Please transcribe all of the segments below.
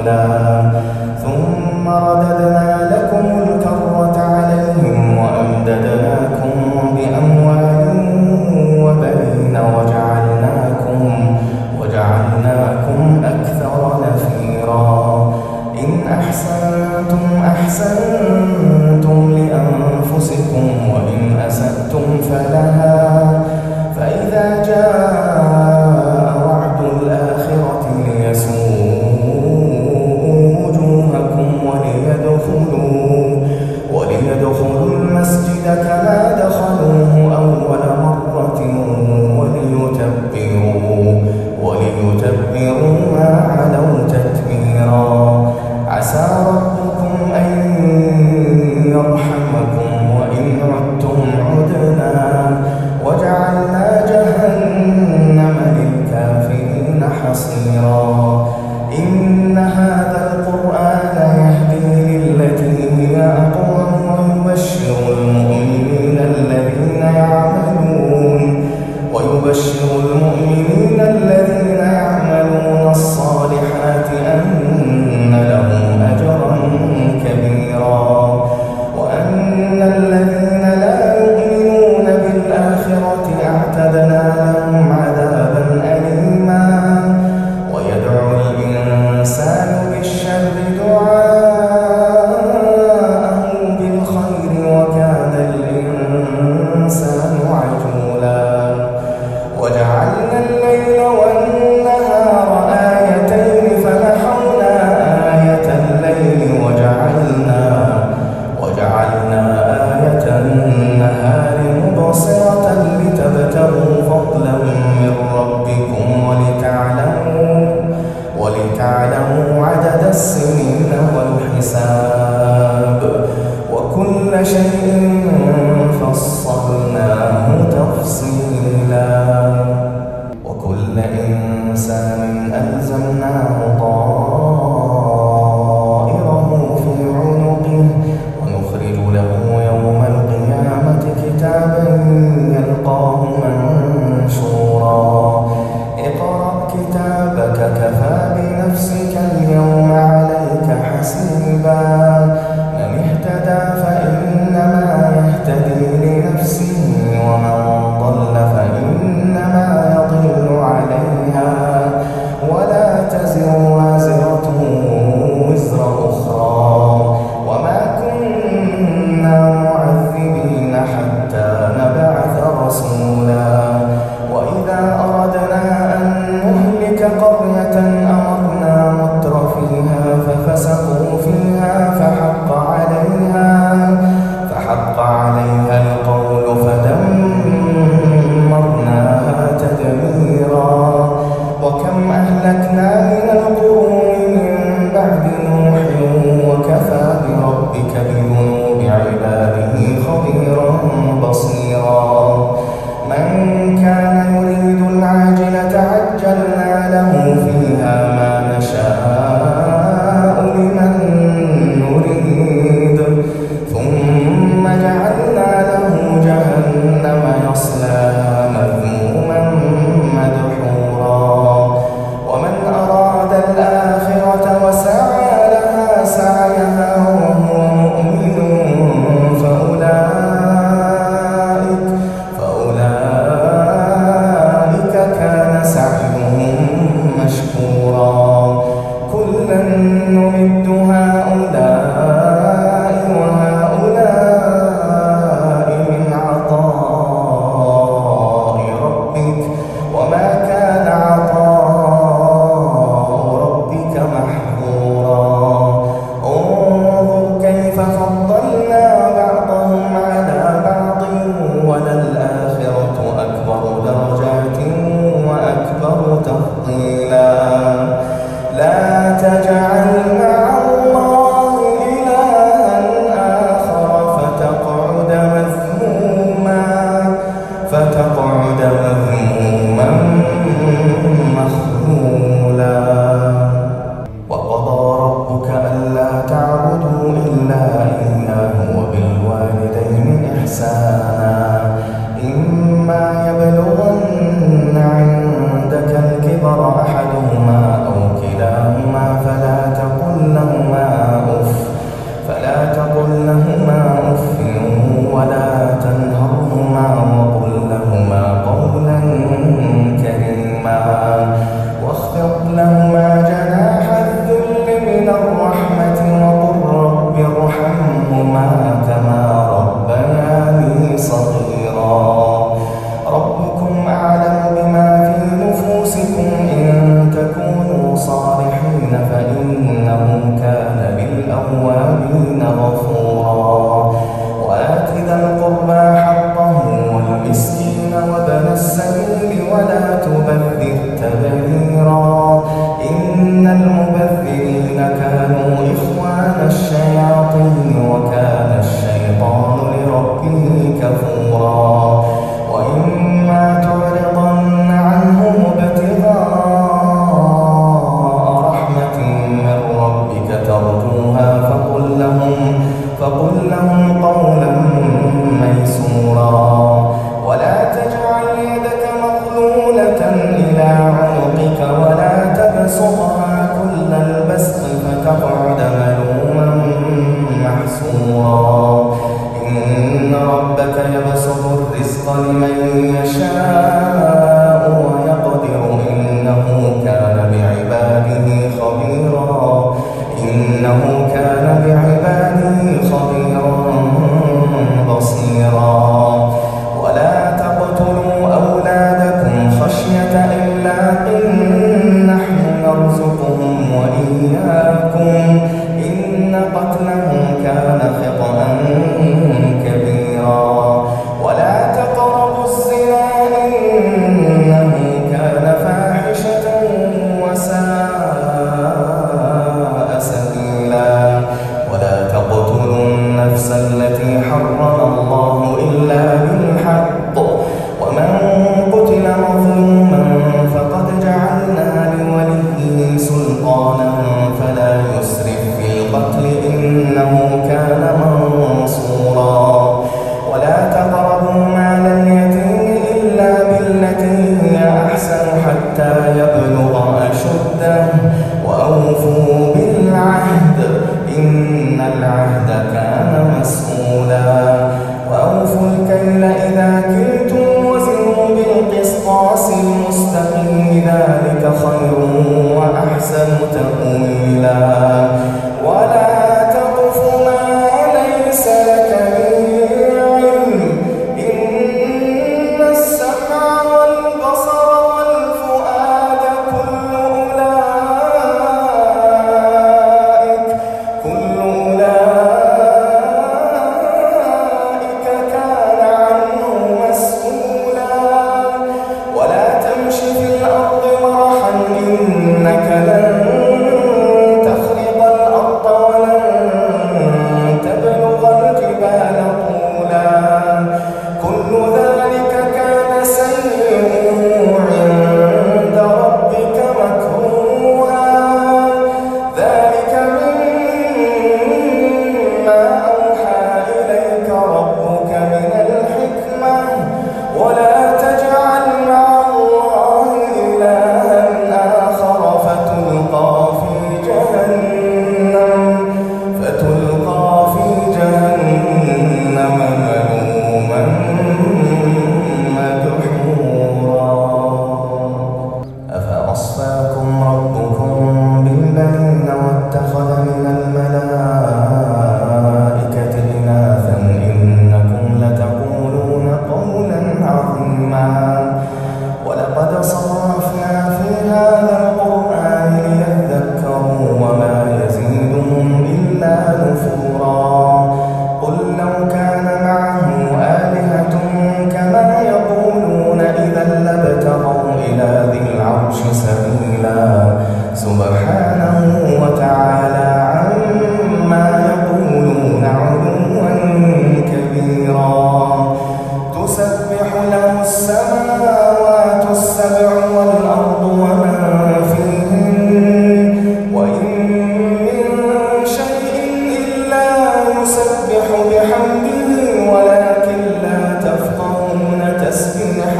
هنا بشر المؤمنين الذين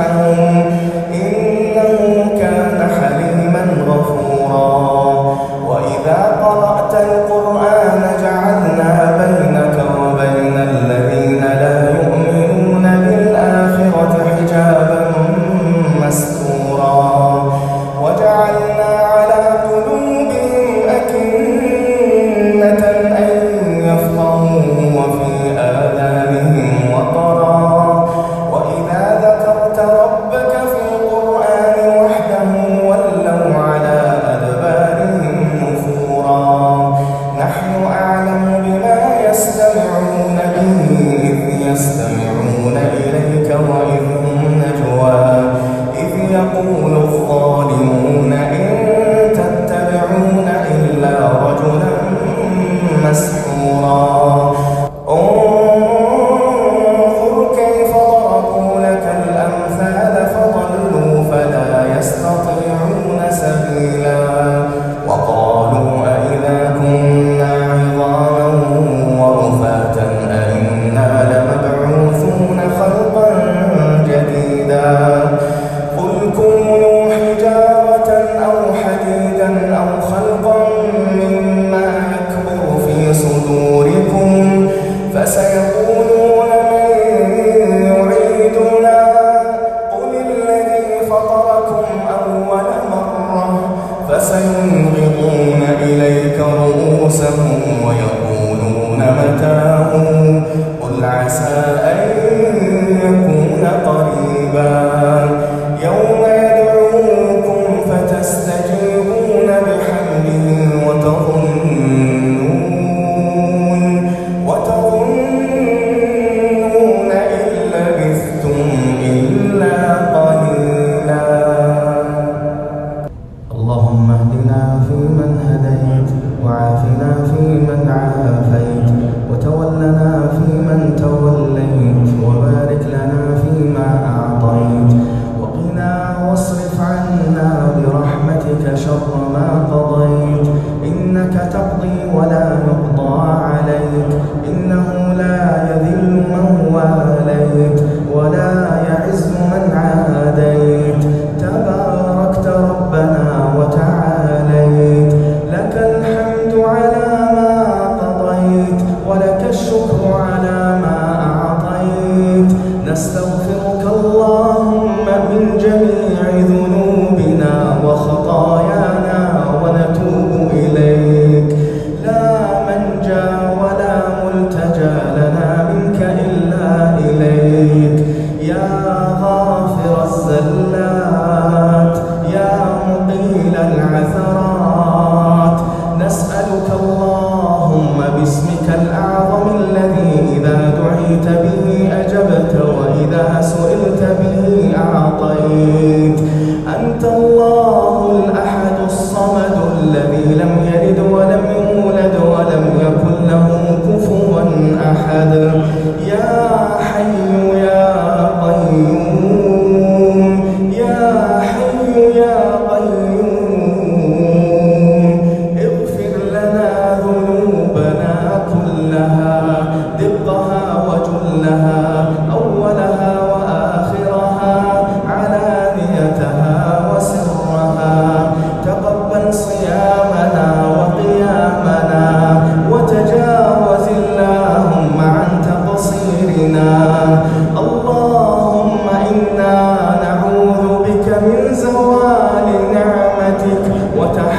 home. Na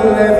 Hallelujah.